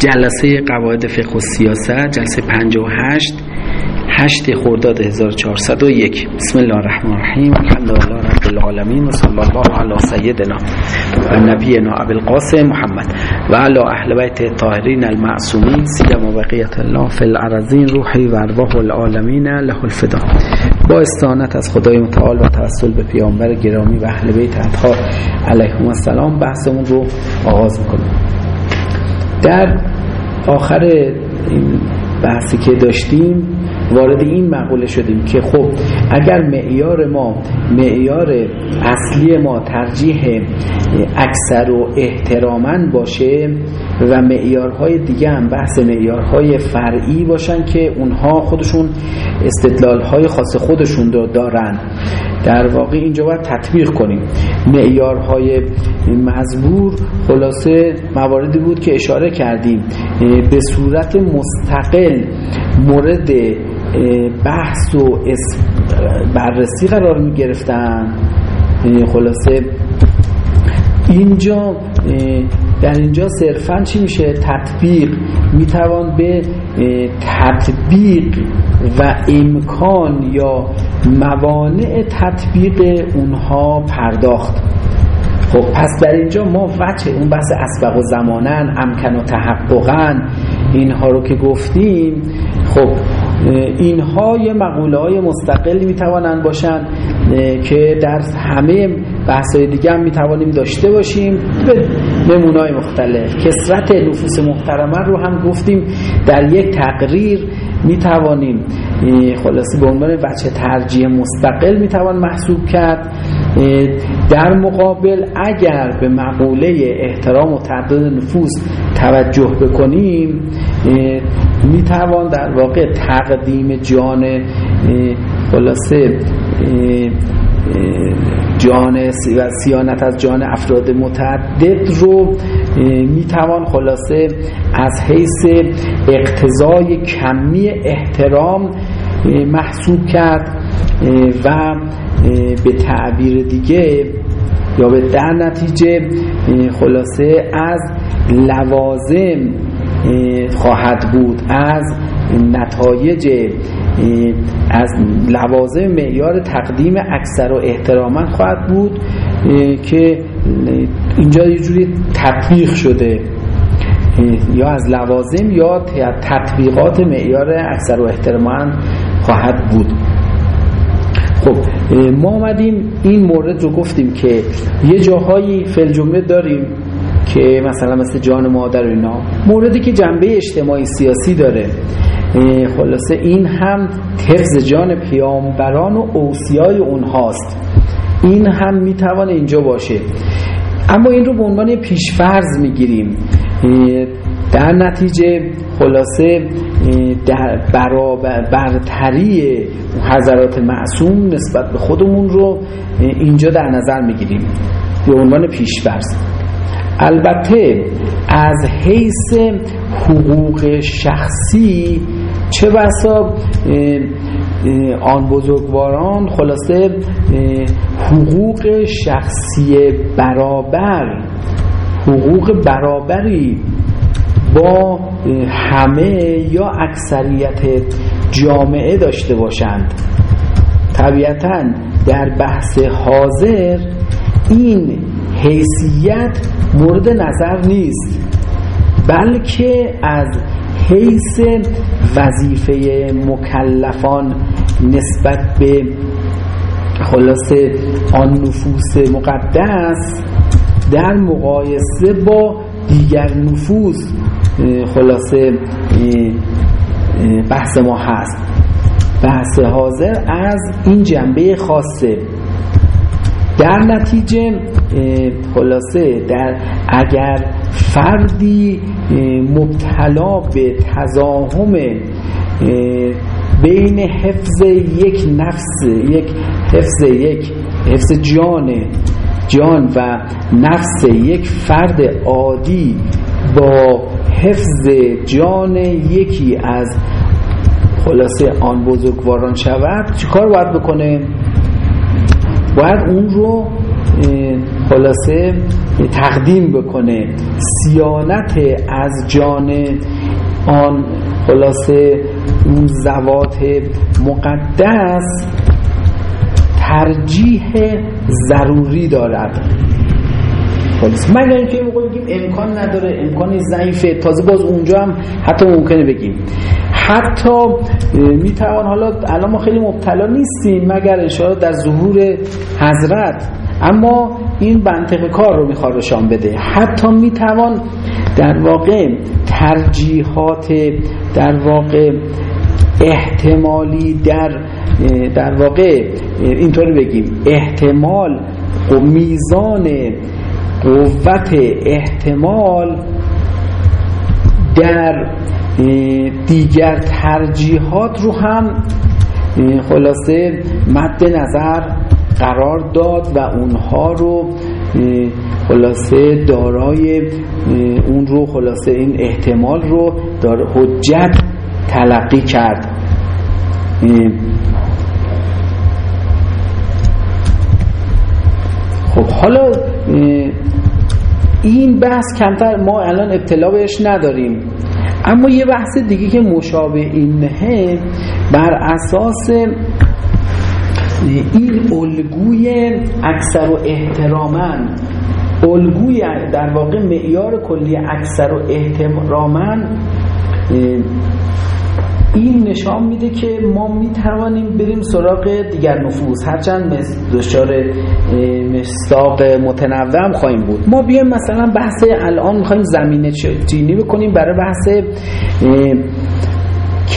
جلسه قواعد فقه و سیاست جلسه 58 8 خرداد 1401 بسم الله الرحمن الرحیم. الحمدلله رب العالمین و صلی الله علی سیدنا و نبینا ابو القاسم محمد و علی اهل بیت الطاهرین المعصومین. سیما بقیت الله فی الارضین روحی و ارواح العالمین له الفدا. با استانت از خدای متعال و توسل به پیامبر گرامی و اهل بیت اطهار علیهم السلام. بحثمون رو آغاز می‌کنیم. در آخر این بحثی که داشتیم وارد این مقوله شدیم که خب اگر معیار ما معیار اصلی ما ترجیح اکثر و احترامن باشه و معیارهای دیگه هم بحث معیارهای فرعی باشن که اونها خودشون استدلالهای خاص خودشون رو دارن. در واقع اینجا باید تطبیق کنیم. معیارهای مزبور خلاصه مواردی بود که اشاره کردیم. به صورت مستقل مورد بحث و بررسی قرار می گرفتن خلاصه اینجا در اینجا صرفا چی میشه؟ تطبیق. می‌توان به تطبیق و امکان یا موانع تطبیق اونها پرداخت. خب پس در اینجا ما وجه اون بحث اسبق و زمانن امکن و تحققن اینها رو که گفتیم خب اینها یه مقوله های مستقل می‌توانند باشند که در همه بحث های دیگه هم می‌توانیم داشته باشیم. به نمونای مختلف. کسرت نفوس محترمه رو هم گفتیم. در یک تقریر می‌توانیم خلاصی به عنوان بچه ترجیح مستقل می‌توان محسوب کرد. در مقابل اگر به مقوله احترام و تعدد نفوس توجه بکنیم می‌توان در واقع تقدیم جان خلاصه جان و سیانت از جان افراد متعدد رو می‌توان خلاصه از حیث اقتضای کمی احترام محسوب کرد و به تعبیر دیگه یا به در نتیجه خلاصه از لوازم خواهد بود از نتایج از لوازم معیار تقدیم اکثر و احتراما خواهد بود که اینجا یه جوری تطبیق شده. یا از لوازم یا تطبیقات معیار اکثر و احتراما خواهد بود. خب ما آمدیم این مورد رو گفتیم که یه جاهایی فل جمله داریم که مثلا مثل جان مادر و اینا موردی که جنبه اجتماعی سیاسی داره. خلاصه این هم حفظ جان پیامبران و اوصیای اونهاست. این هم می‌توانه اینجا باشه. اما این رو به عنوان پیشفرض می‌گیریم. در نتیجه خلاصه در برتری حضرات معصوم نسبت به خودمون رو اینجا در نظر می‌گیریم. به عنوان پیشفرض. البته از حیث حقوق شخصی چه بسا آن بزرگواران خلاصه حقوق شخصی برابر حقوق برابری با همه یا اکثریت جامعه داشته باشند. طبیعتا در بحث حاضر این حیثیت مورد نظر نیست بلکه از حیث وظیفه مکلفان نسبت به خلاصه آن نفوس مقدس در مقایسه با دیگر نفوس خلاصه بحث ما هست. بحث حاضر از این جنبه خاصه. در نتیجه خلاصه در اگر فردی مبتلا به تزاهم بین حفظ یک نفس یک حفظ یک حفظ جان جان و نفس یک فرد عادی با حفظ جان یکی از خلاصه آن بزرگواران شود چیکار باید بکنه؟ باید اون رو خلاصه تقدیم بکنه. سیانت از جان آن خلاصه اون زوات مقدس ترجیح ضروری دارد. خلاص. مگر اینکه موقع بگیم امکان نداره امکان ضعیفه. تازه باز اونجا هم حتی ممکنه بگیم. حتی می‌توان حالا الان ما خیلی مبتلا نیستیم مگر اشاره در ظهور حضرت. اما این منطق کار رو می‌خواد نشان بده. حتی می‌توان در واقع ترجیحات در واقع احتمالی در در واقع اینطوری بگیم احتمال و میزان قوت احتمال در دیگر ترجیحات رو هم خلاصه مد نظر قرار داد و اونها رو خلاصه دارای اون رو خلاصه این احتمال رو دار حجت تلقی کرد. خب حالا این بحث کمتر ما الان ابتلا بهش نداریم. اما یه بحث دیگه که مشابه اینه بر اساس این الگوی اکثر و احترامن. الگوی در واقع معیار کلی اکثر و احترامن این نشان میده که ما می‌توانیم بریم سراغ دیگر نفوس هرچند دچار مستاق متنوع خواهیم بود. ما بیایم مثلا بحث الان می‌خوایم زمینه چینی بکنیم برای بحث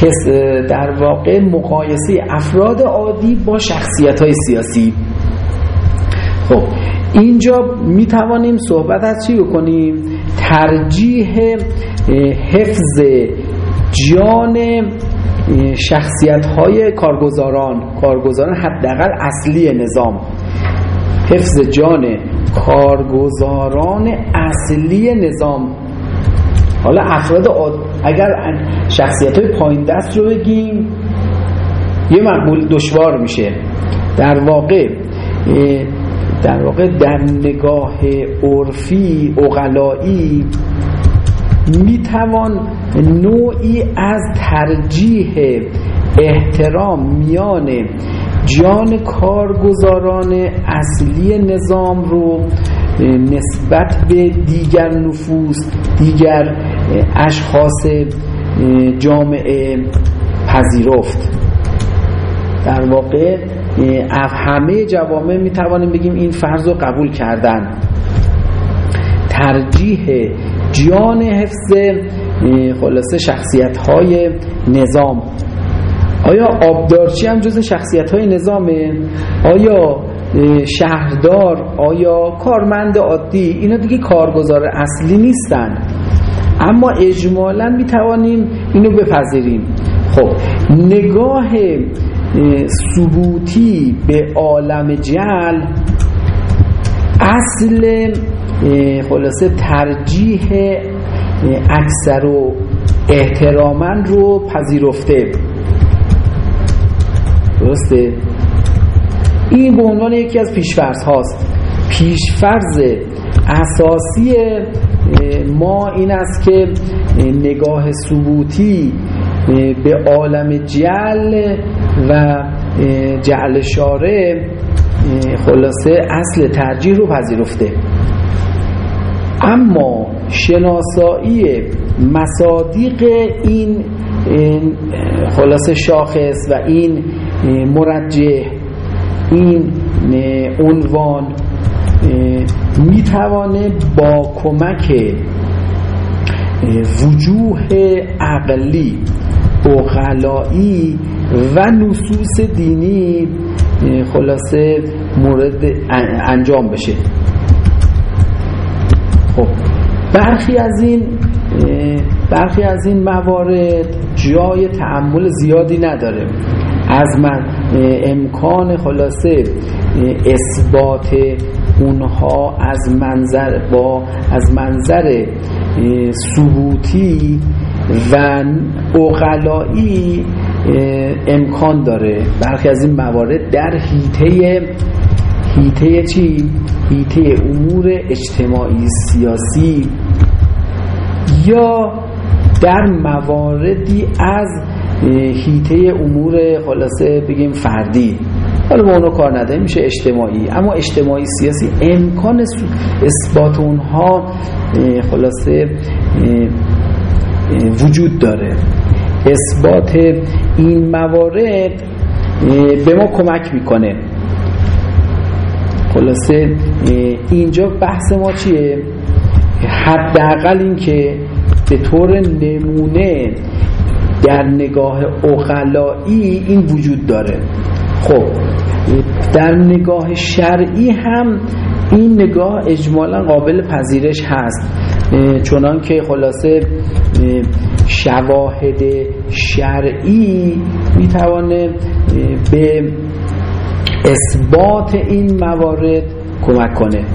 کس در واقع مقایسه افراد عادی با شخصیت های سیاسی. خب اینجا می توانیم صحبت از چی بکنیم؟ ترجیح حفظ جان شخصیت های کارگزاران. کارگزاران حداقل اصلی نظام. حفظ جان کارگزاران اصلی نظام. حالا افراد اگر شخصیت های پایین دست رو بگیم یه مقبول دشوار میشه. در واقع در واقع در نگاه عرفی اقلایی می‌توان نوعی از ترجیح احترام میان جان کارگزاران اصلی نظام رو نسبت به دیگر نفوس دیگر اشخاص جامعه پذیرفت. در واقع همه جوامع می توانیم بگیم این فرض رو قبول کردن. ترجیح جان حفظ خلاصه شخصیت های نظام. آیا آبدارچی هم جز شخصیت های نظامه؟ آیا شهردار آیا کارمند عادی؟ اینا دیگه کارگزار اصلی نیستن. اما اجمالا می توانیم اینو بپذیریم. خب نگاه ثبوتی به عالم جل اصل خلاصه ترجیح اکثر و احترامن رو پذیرفته. درسته؟ این به عنوان یکی از پیشفرض هاست. پیشفرض اساسی ما این است که نگاه ثبوتی به عالم جل و جعل شاره خلاصه اصل ترجیح رو پذیرفته. اما شناسایی مصادیق این خلاصه شاخص و این مرجح این عنوان می‌توانه با کمک وجوه عقلی اقلایی و نصوص دینی خلاصه مورد انجام بشه. برخی از این برخی از این موارد جای تعمل زیادی نداره. از من امکان خلاصه اثبات اونها از منظر با از منظر ثبوتی و اقلایی امکان داره. برخی از این موارد در حیطه هیته چی؟ هیته امور اجتماعی سیاسی. یا در مواردی از هیته امور خلاصه بگیم فردی. حالا با اونو کار نداره میشه اجتماعی. اما اجتماعی سیاسی امکان اثبات اونها خلاصه وجود داره. اثبات این موارد به ما کمک می‌کنه. خلاصه اینجا بحث ما چیه؟ حداقل این که به طور نمونه در نگاه اقلایی این وجود داره. خب در نگاه شرعی هم این نگاه اجمالا قابل پذیرش هست. چنان که خلاصه شواهد شرعی می‌توانه به اثبات این موارد کمک کنه.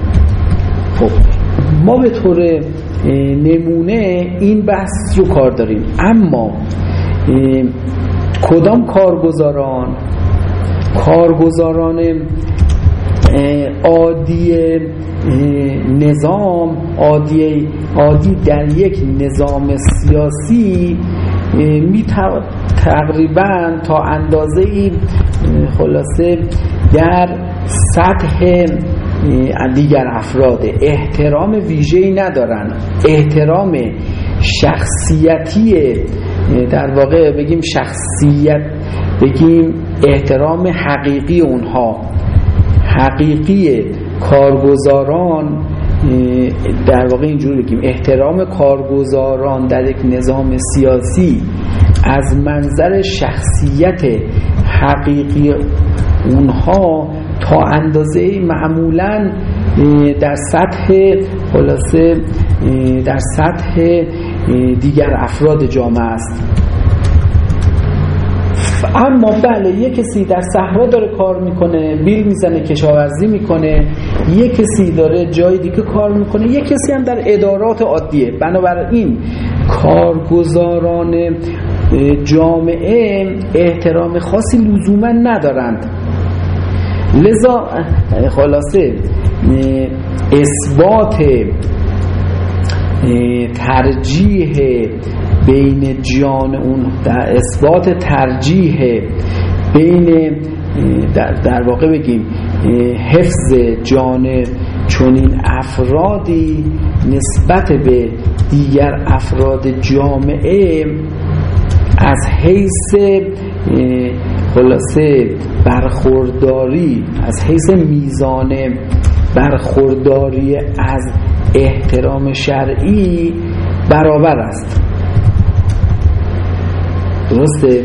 خب ما به طور نمونه این بحث رو کار داریم. اما کدام کارگزاران کارگزاران عادی نظام عادی, عادی در یک نظام سیاسی می تقریبا تا اندازه ای خلاصه در سطح دیگر افراد احترام ویژه‌ای ندارن. احترام شخصیتی در واقع بگیم شخصیت بگیم احترام حقیقی اونها. حقیقی کارگزاران در واقع اینجوری بگیم احترام کارگزاران در یک نظام سیاسی از منظر شخصیت حقیقی اونها تا اندازه معمولا در سطح خلاصه در سطح دیگر افراد جامعه است. اما بله یه کسی در صحرا داره کار می‌کنه بیل می‌زنه کشاورزی می‌کنه یه کسی داره جای دیگه کار می‌کنه یه کسی هم در ادارات عادیه. بنابراین کارگزاران جامعه احترام خاصی لزوما ندارند. لذا خلاصه اثبات ترجیح بین جان اون در اثبات ترجیح بین در, در واقع بگیم حفظ جان چنین افرادی نسبت به دیگر افراد جامعه از حیث خلاصه برخورداری از حیث میزان برخورداری از احترام شرعی برابر است. درسته؟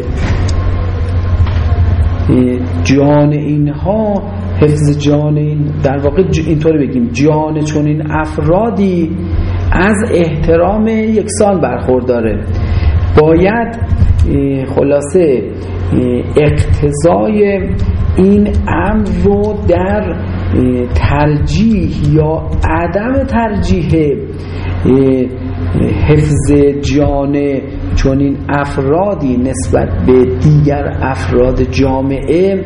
جان اینها حفظ جان این در واقع اینطوری بگیم جان چون این افرادی از احترام یکسان برخورداره. باید خلاصه اقتضای این امر رو در ترجیح یا عدم ترجیح حفظ جان چون این افرادی نسبت به دیگر افراد جامعه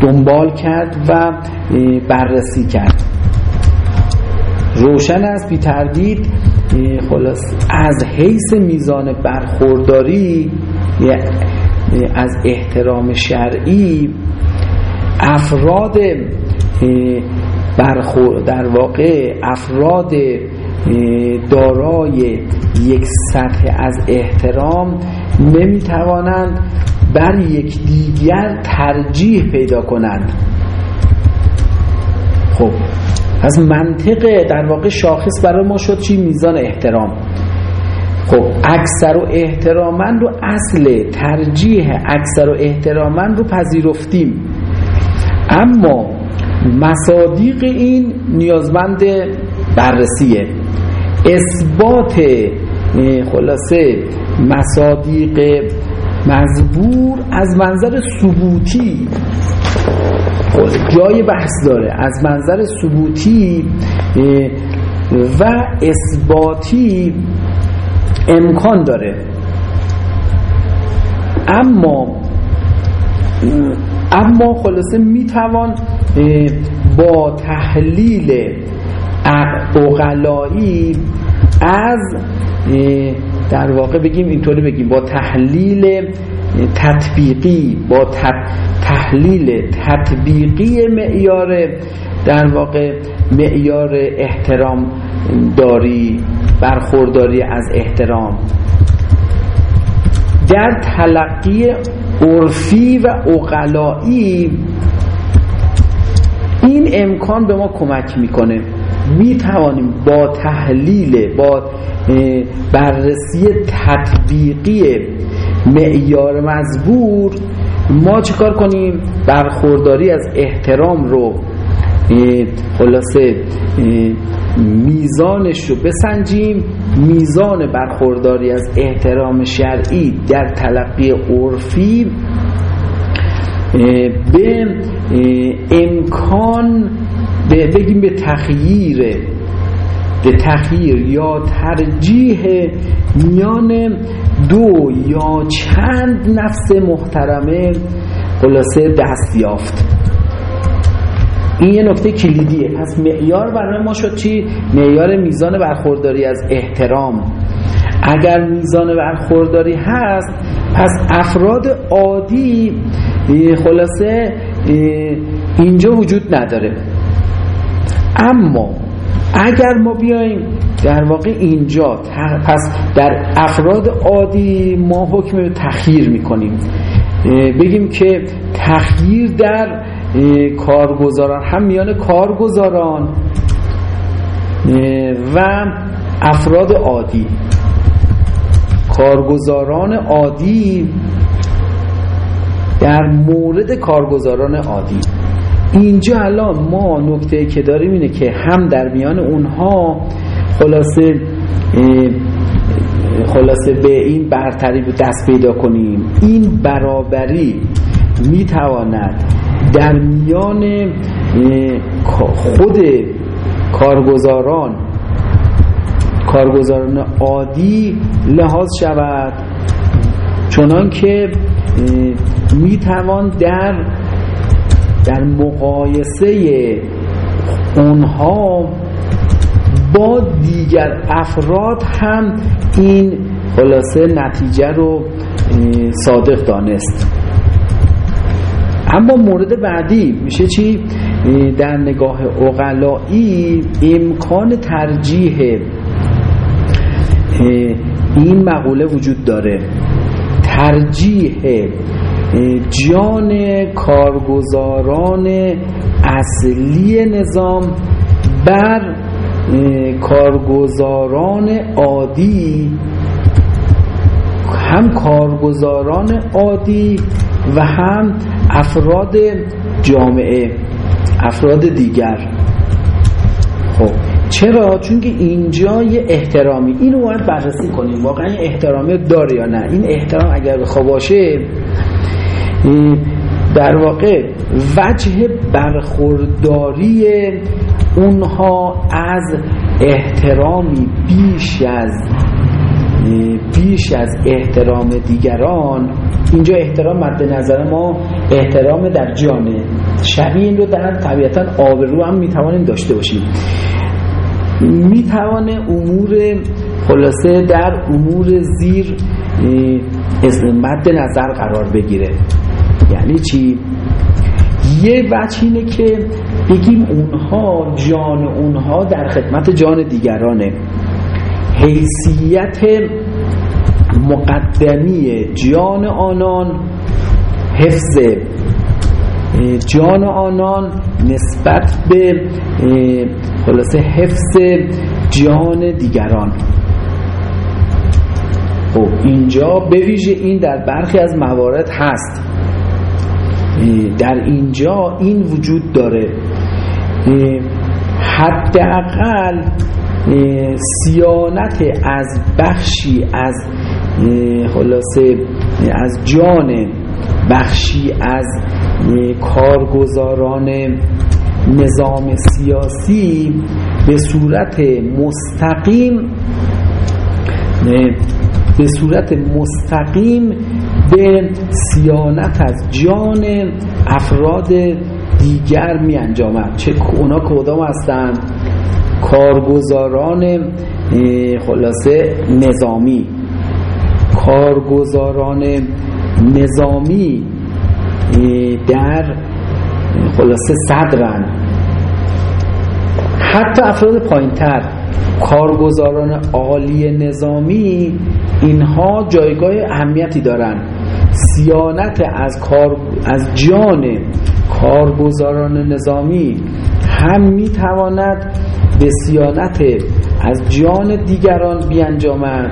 دنبال کرد و بررسی کرد. روشن است بی تردید خلاص از حیث میزان برخورداری از احترام شرعی افراد برخور در واقع افراد دارای یک سطح از احترام نمی‌توانند بر یک دیگر ترجیح پیدا کنند. خب از منطق در واقع شاخص برای ما شد چی؟ میزان احترام. خب اکثر و احترامن رو اصل ترجیح اکثر و احترامن رو پذیرفتیم. اما مصادیق این نیازمند بررسیه. اثبات خلاصه مصادیق مزبور از منظر ثبوتی. جای بحث داره. از منظر ثبوتی و اثباتی امکان داره. اما اما خلاصه می‌توان با تحلیل اقلایی از در واقع بگیم اینطوری بگیم با تحلیل تطبیقی با تحلیل تطبیقی معیار در واقع معیار احترام داری برخورداری از احترام. در تلقی عرفی و اقلایی این امکان به ما کمک می‌کنه. می توانیم با تحلیل با بررسی تطبیقی معیار مزبور ما چیکار کنیم؟ برخورداری از احترام رو خلاصه میزانش رو بسنجیم. میزان برخورداری از احترام شرعی در تلقی عرفی به امکان به بگیم به تخییر به تخییر یا ترجیح میان دو یا چند نفس محترمه خلاصه دست یافت. این یه نکته کلیدیه. پس معیار برای ما شد چی؟ معیار میزان برخورداری از احترام. اگر میزان برخورداری هست پس افراد عادی خلاصه اینجا وجود نداره. اما اگر ما بیایم در واقع اینجا پس در افراد عادی ما حکم تخییر می‌کنیم. بگیم که تخییر در کارگزاران هم میان کارگزاران و افراد عادی. کارگزاران عادی در مورد کارگزاران عادی. اینجا الان ما نکته که داریم اینه که هم در میان اونها خلاصه خلاصه به این برتری دست پیدا کنیم. این برابری می‌تواند در میان خود کارگزاران کارگزاران عادی لحاظ شود. چنان که می‌توان در در مقایسه اونها با دیگر افراد هم این خلاصه نتیجه رو صادق دانست اما مورد بعدی میشه چی؟ در نگاه اقلایی امکان ترجیح این مقوله وجود داره ترجیح جان کارگزاران اصلی نظام بر کارگزاران عادی هم کارگزاران عادی و هم افراد جامعه افراد دیگر. خب چرا؟ چون که اینجا یه احترامی اینو باید بررسی کنیم. واقعا احترامی داره یا نه؟ این احترام اگر بخوا باشه در واقع وجه برخورداری اونها از احترامی بیش از بیش از احترام دیگران. اینجا احترام مد نظر ما احترام در جانه شبیه این رو در طبیعتا آبرو هم می‌توانیم داشته باشیم. می‌توانه امور خلاصه در امور زیر مد نظر قرار بگیره. یعنی چی؟ یه وجه اینه که بگیم اونها جان اونها در خدمت جان دیگرانه. حیثیت مقدمی جان آنان حفظ جان آنان نسبت به خلاصه حفظ جان دیگران. خب اینجا به ویژه این در برخی از موارد هست. در اینجا این وجود داره. حداقل سیانت از بخشی از خلاصه از جان بخشی از کارگزاران نظام سیاسی به صورت مستقیم به صورت مستقیم به سیانت از جان افراد دیگر می انجامد. چه اونا کدام هستند کارگزاران خلاصه نظامی. کارگزاران نظامی در خلاصه صدرن. حتی افراد پایینتر کارگزاران عالی نظامی اینها جایگاه اهمیتی دارند سیانت از, کار... از جان کارگزاران نظامی هم می‌تواند به سیانت از جان دیگران بیانجامد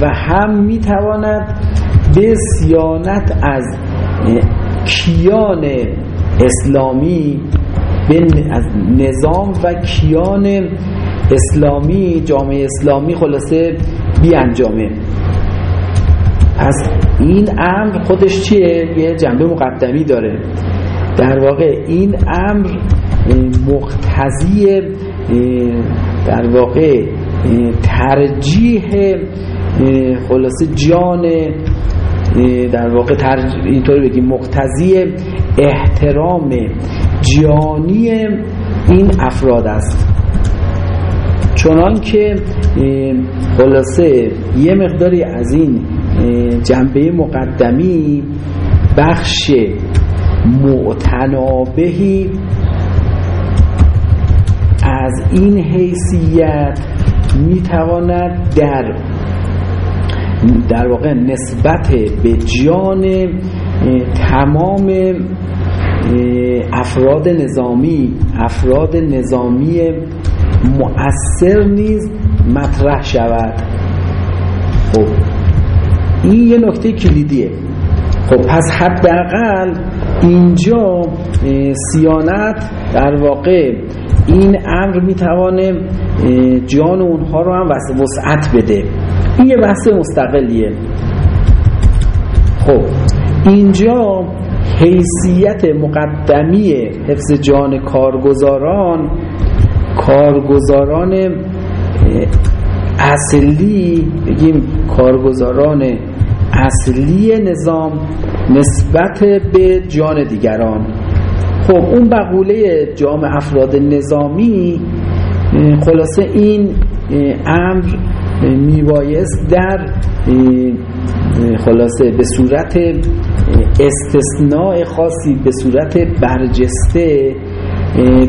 و هم می‌تواند به سیانت از کیان اسلامی از نظام و کیان اسلامی جامعه اسلامی خلاصه بیانجامه. پس این امر خودش چیه؟ یه جنبه مقدمی داره در واقع این امر مقتضی در واقع ترجیح خلاصه جان در واقع اینطوری بگیم مقتضی احترام جانی این افراد است چنان که خلاصه یه مقداری از این جنبه مقدمی بخش معتنابهی از این حیثیت می‌تواند در در واقع نسبت به جان تمام افراد نظامی افراد نظامی مؤثر نیز مطرح شود. خب این یه نکته کلیدیه. خب پس حداقل اینجا سیانت در واقع این امر می‌توانه جان اونها رو هم وسعت بده. این یه بحث مستقلیه. خب اینجا حیثیت مقدمی حفظ جان کارگزاران کارگزاران اصلی بگیم کارگزاران اصلی نظام نسبت به جان دیگران. خب اون بقوله جامع افراد نظامی خلاصه این امر میبایست در خلاصه به صورت استثناء خاصی به صورت برجسته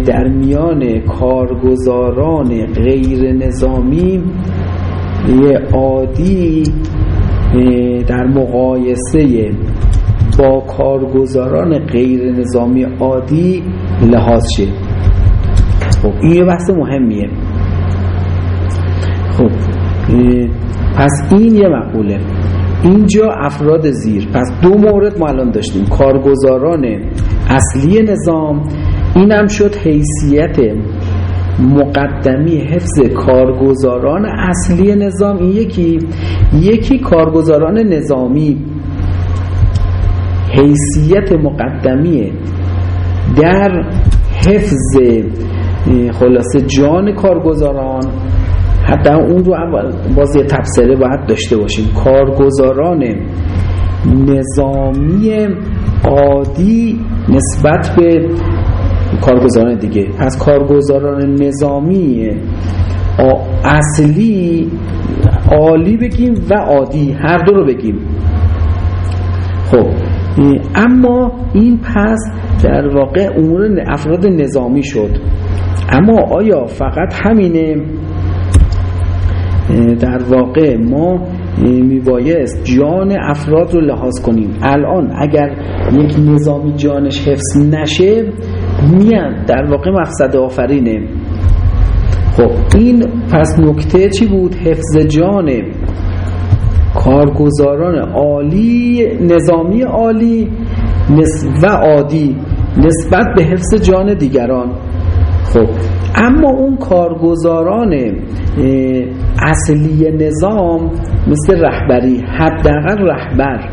در میان کارگزاران غیر نظامی عادی در مقایسه با کارگزاران غیر نظامی عادی لحاظ شه. خب این یه بحث مهمیه. خب پس این یه مقوله. اینجا افراد زیر. پس دو مورد ما الان داشتیم. کارگزاران اصلی نظام اینم شد حیثیت مقدمی حفظ کارگزاران اصلی نظام. این یکی یکی کارگزاران نظامی حیثیت مقدمی در حفظ خلاصه جان کارگزاران. حتی اون رو اول باز یه تبصره باید داشته باشیم. کارگزاران نظامی عادی نسبت به کارگزاران دیگه. پس کارگزاران نظامی اصلی عالی بگیم و عادی هر دو رو بگیم. خب اما این پس در واقع امور افراد نظامی شد. اما آیا فقط همینه؟ در واقع ما میبایست جان افراد رو لحاظ کنیم. الان اگر یک نظامی جانش حفظ نشه میان در واقع مقصد آفرینه. خب این پس نکته چی بود؟ حفظ جان کارگزاران عالی نظامی عالی و عادی نسبت به حفظ جان دیگران. خب اما اون کارگزاران اصلی نظام مثل رهبری حداقل رهبر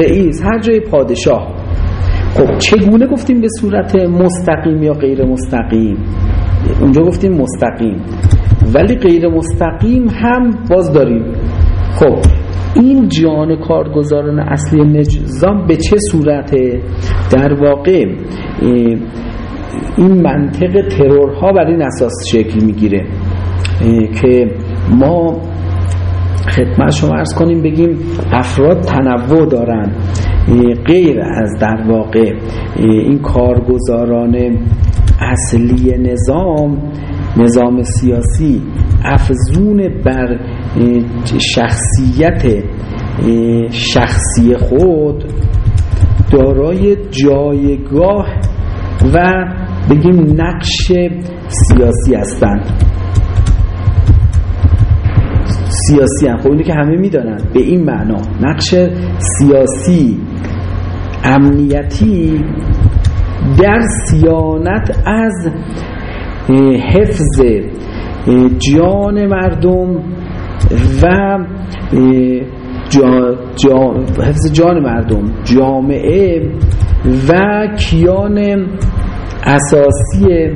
رئیس هر جای پادشاه خب چگونه گفتیم به صورت مستقیم یا غیر مستقیم؟ اونجا گفتیم مستقیم. ولی غیر مستقیم هم باز داریم. خب این جان کارگزاران اصلی نظام به چه صورته در واقع این منطق ترورها بر این اساس شکل می‌گیره که ما خدمت شما ارز کنیم بگیم افراد تنوع دارن. غیر از در واقع این کارگزاران اصلی نظام نظام سیاسی افزون بر شخصیت شخصی خود دارای جایگاه و بگیم نقش سیاسی هستند. سیاسی هم. خب اینو که همه می‌دانن. به این معنا. نقش سیاسی امنیتی در سیانت از حفظ جان مردم و جا حفظ جان مردم جامعه و کیان اساسی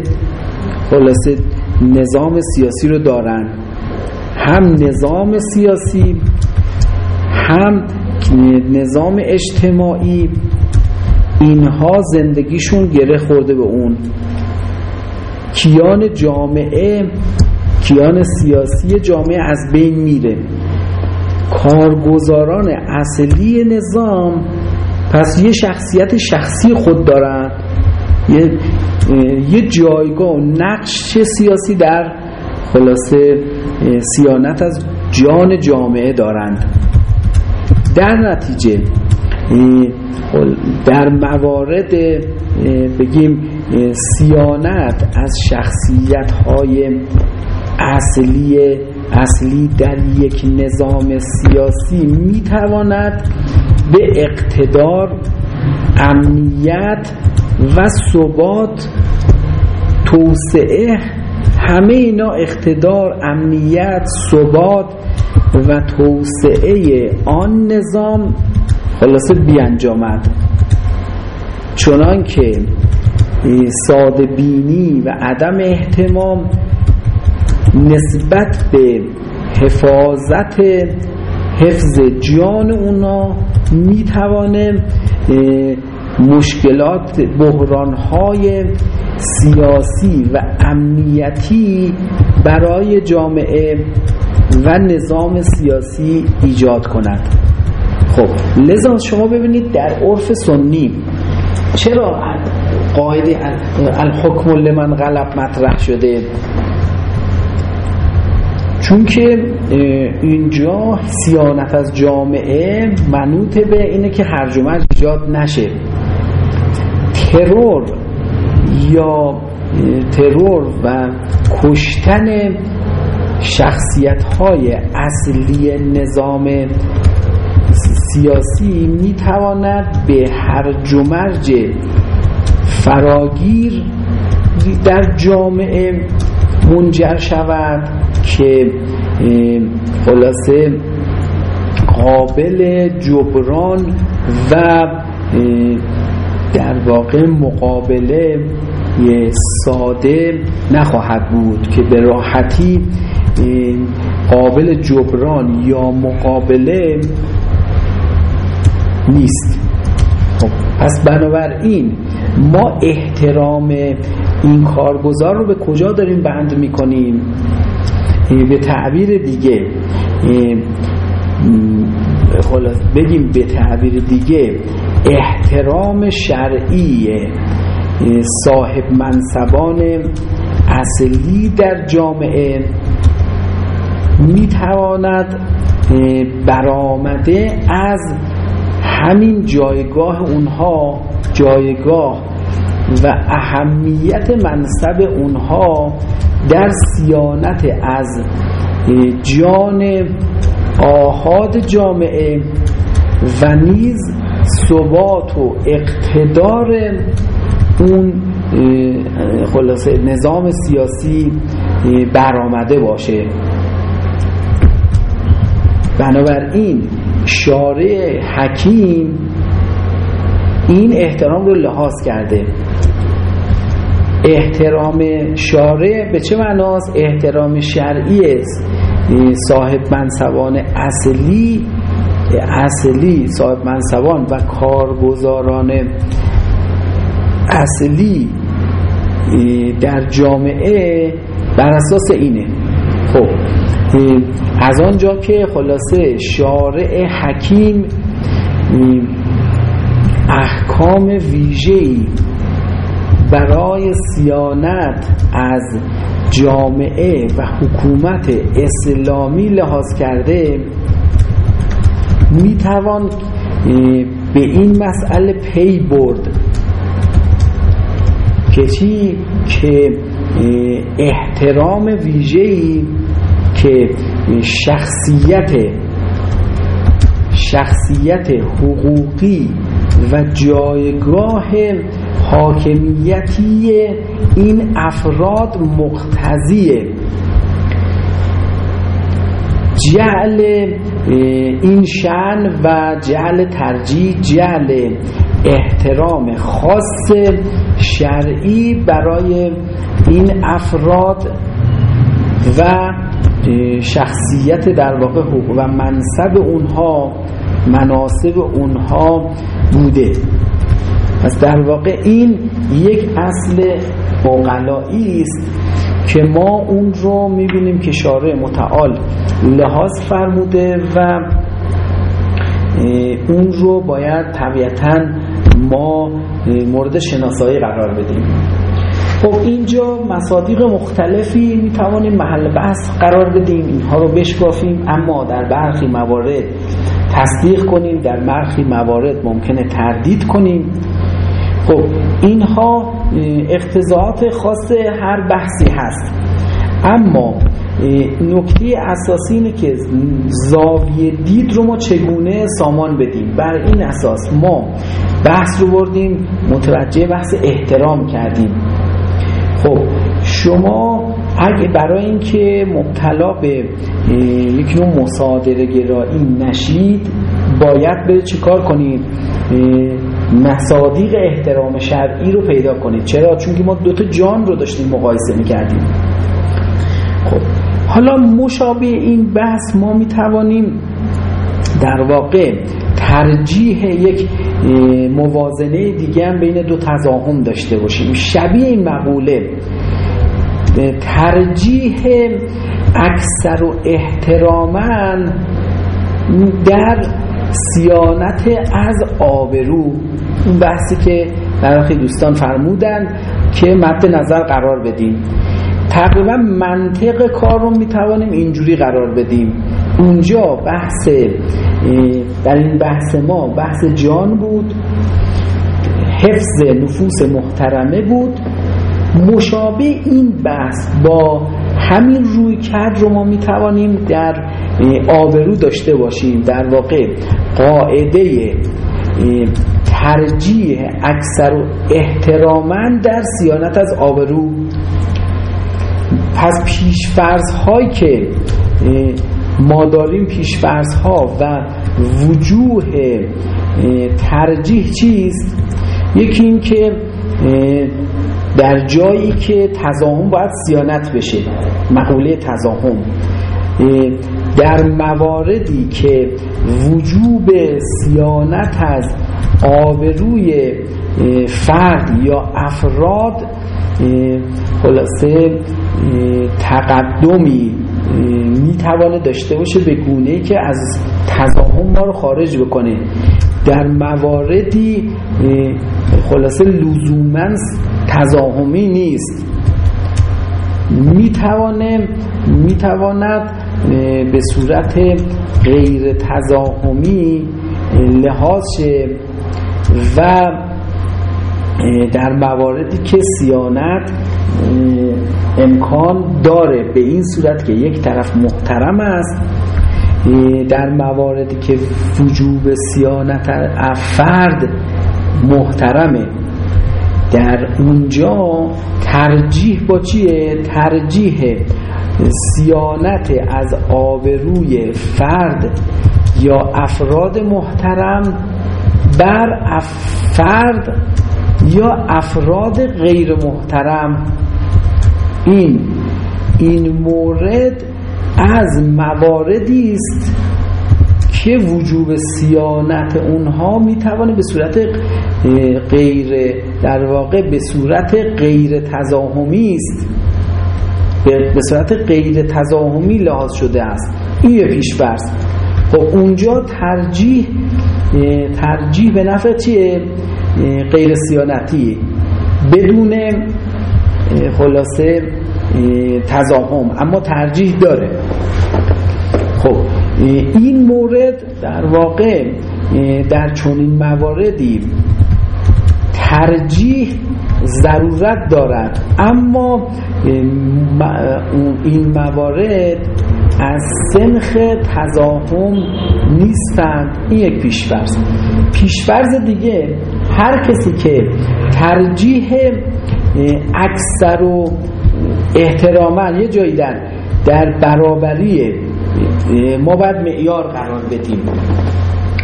خلاصه نظام سیاسی رو دارن. هم نظام سیاسی هم نظام اجتماعی اینها زندگیشون گره خورده به اون. کیان جامعه کیان سیاسی جامعه از بین میره. کارگزاران اصلی نظام پس یه شخصیت شخصی خود دارن. یه, یه جایگاه و نقش سیاسی در خلاصه سیانت از جان جامعه دارند. در نتیجه در موارد بگیم سیانت از شخصیت های اصلی اصلی در یک نظام سیاسی می‌تواند به اقتدار امنیت و ثبات توسعه همه اینا اقتدار امنیت ثبات و توسعه آن نظام خلاصه بیانجامد. چنان که ساده بینی و عدم احتمام نسبت به حفاظت حفظ جان اونا می‌توانه مشکلات بحرانهای سیاسی و امنیتی برای جامعه و نظام سیاسی ایجاد کند. خب لذا شما ببینید در عرف سنی چرا قاعده الحکم لمن غلب مطرح شده؟ چون که اینجا سیانت از جامعه منوط به اینه که هرج و ایجاد نشه. ترور یا ترور و کشتن شخصیت های اصلی نظام سیاسی می‌تواند به هرج و مرج فراگیر در جامعه منجر شود که خلاصه قابل جبران و در واقع مقابله ساده نخواهد بود که به راحتی قابل جبران یا مقابله نیست. خب پس بنابراین ما احترام این کارگزار رو به کجا داریم بند می‌کنیم؟ به تعبیر دیگه بگیم به تعبیر دیگه. احترام شرعی صاحب منصبان اصلی در جامعه می‌تواند برآمده از همین جایگاه اونها جایگاه و اهمیت منصب اونها در سیانت از جان آهاد جامعه و نیز ثبات و اقتدار اون خلاصه نظام سیاسی برآمده باشه. بنابراین شارع حکیم این احترام رو لحاظ کرده. احترام شارع به چه معناست؟ احترام شرعی است. صاحب منصبان اصلی اصلی صاحب منصبان و کارگزاران اصلی در جامعه بر اساس اینه. خب از آنجا که خلاصه شارع حکیم احکام ویژه‌ای برای سیانت از جامعه و حکومت اسلامی لحاظ کرده می‌توان به این مسئله پی برد. که چی که احترام ویژه‌ای که شخصیت شخصیت حقوقی و جایگاه حاکمیتی این افراد مقتضیه. جعل این شن و جعل ترجیح جعل احترام خاص شرعی برای این افراد و شخصیت در واقع حقوق و منصب اونها مناسب اونها بوده. پس در واقع این یک اصل اقلایی است که ما اون رو می‌بینیم که شارع متعال لحاظ فرموده و اون رو باید طبیعتا ما مورد شناسایی قرار بدیم. خب اینجا مصادیق مختلفی می‌توانیم محل بحث قرار بدیم. اینها رو بشکافیم اما در برخی موارد تصدیق کنیم در برخی موارد ممکنه تردید کنیم. خب اینها اقتضاعات خاص هر بحثی هست. اما نکته اساسی اینه که زاویه دید رو ما چگونه سامان بدیم؟ بر این اساس ما بحث رو بردیم متوجه بحث احترام کردیم. خب شما اگه برای اینکه مبتلا به یک نوع مصادره گرایی نشید باید بره چیکار کنید؟ مصادیق احترام شرعی رو پیدا کنید. چرا؟ چون که ما دوتا جان رو داشتیم مقایسه می‌کردیم. خب حالا مشابه این بحث ما می‌توانیم در واقع ترجیح یک موازنه دیگه هم بین دو تضاهم داشته باشیم. شبیه این مقوله ترجیح اکثر و احترامن در سیانت از آبرو اون بحثی که برخی دوستان فرمودن که مد نظر قرار بدیم. تقریبا منطق کار رو می‌توانیم اینجوری قرار بدیم. اونجا بحث در این بحث ما بحث جان بود حفظ نفوس محترمه بود. مشابه این بحث با همین روی کد رو ما می‌توانیم در آبرو داشته باشیم. در واقع قاعده ترجیح اکثر و احترامن در سیانت از آبرو. پس پیشفرض هایی که ما داریم پیشفرض ها و وجوه ترجیح چیست؟ یکی این که در جایی که تزاهم باید سیانت بشه مقوله تزاهم در مواردی که وجوب سیانت از آبروی فرد یا افراد خلاصه تقدمی می‌توانه داشته باشه به گونه که از تزاهم ما رو خارج بکنه. در مواردی خلاصه لزوما تزاهمی نیست. می‌توانه می‌تواند به صورت غیر تزاهمی لحاظ شه و در مواردی که سیانت امکان داره. به این صورت که یک طرف محترم است در مواردی که وجوب سیانت فرد محترمه در اونجا ترجیح با چیه؟ ترجیح سیانت از آبروی فرد یا افراد محترم بر فرد یا افراد غیر محترم این این مورد از مواردی است که وجوب سیانت اونها می‌توانه به صورت غیر در واقع به صورت غیر تزاهمی است. به صورت غیر تزاهمی لحاظ شده است. این یه پیشفرض. خب اونجا ترجیح ترجیح به نفع چیه؟ غیر سیانتی. بدون خلاصه تزاهم اما ترجیح داره. خب این مورد در واقع در چنین مواردی ترجیح ضرورت دارد. اما این موارد از سنخ تزاهم نیستند. این یک پیشفرز پیشفرز دیگه هر کسی که ترجیح اکثر و احتراما یه جایی در در برابری ما باید معیار قرار بدیم.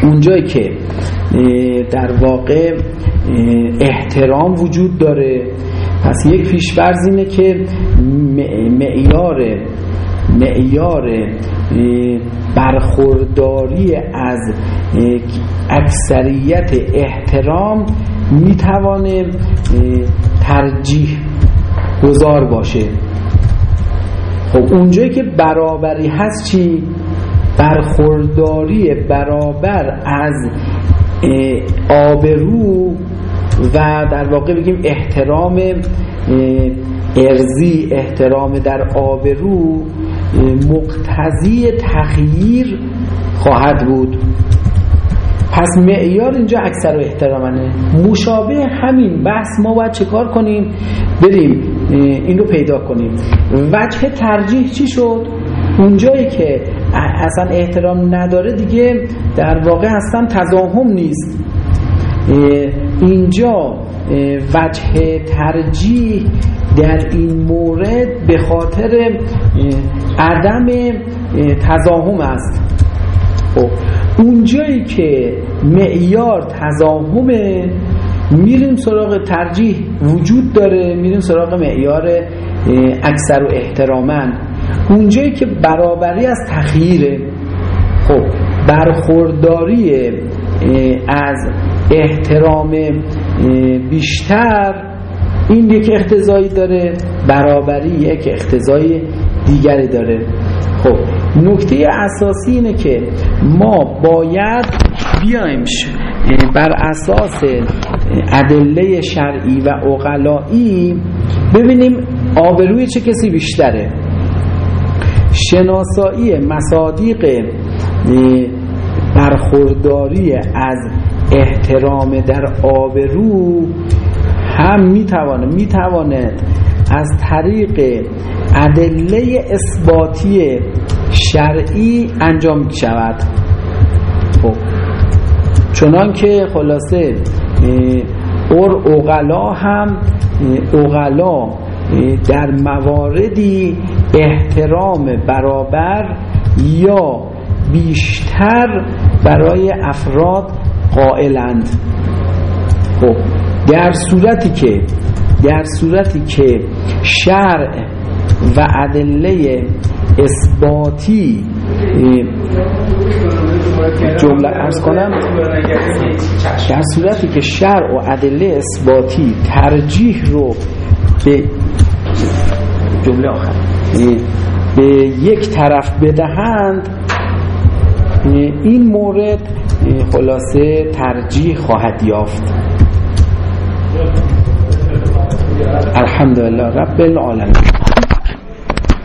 اونجایی که در واقع احترام وجود داره. پس یک پیشورز اینه که معیار معیار برخورداری از اکثریت احترام می‌توانه ترجیح گذار باشه خب اونجایی که برابری هست چی؟ برخورداری برابر از آبرو و در واقع بگیم احترام ارزی احترام در آبرو مقتضی تغییر خواهد بود پس معیار اینجا اکثر و احترامنه مشابه همین بحث ما باید چه کار کنیم؟ بریم این رو پیدا کنیم. وجه ترجیح چی شد؟ اونجایی که اصلا احترام نداره دیگه در واقع اصلا تضاهم نیست. اینجا وجه ترجیح در این مورد به خاطر عدم تضاهم است. خب اونجایی که معیار تضاهمه میریم سراغ ترجیح وجود داره میریم سراغ معیار اکثر و احترامن. اونجایی که برابری از تخییره خب برخورداری از احترام بیشتر این یک اختزایی داره برابری یک اختزای دیگری داره. خب نکته اساسی اینه که ما باید بیایم بر اساس ادله شرعی و اقلایی ببینیم آبروی چه کسی بیشتره. شناسایی مصادیق برخورداری از احترام در آبرو هم می‌توانه می‌تواند از طریق ادله اثباتی شرعی انجام شود. خب. چنان که خلاصه اور اوغلا هم اوغلا در مواردی احترام برابر یا بیشتر برای افراد قائلند. خب. در صورتی که در صورتی که شرع و ادله اثباتی جمله ارز کنم در صورتی که شرع و ادله اثباتی ترجیح رو به جمله آخر به یک طرف بدهند این مورد خلاصه ترجیح خواهد یافت. الحمدلله رب العالمین.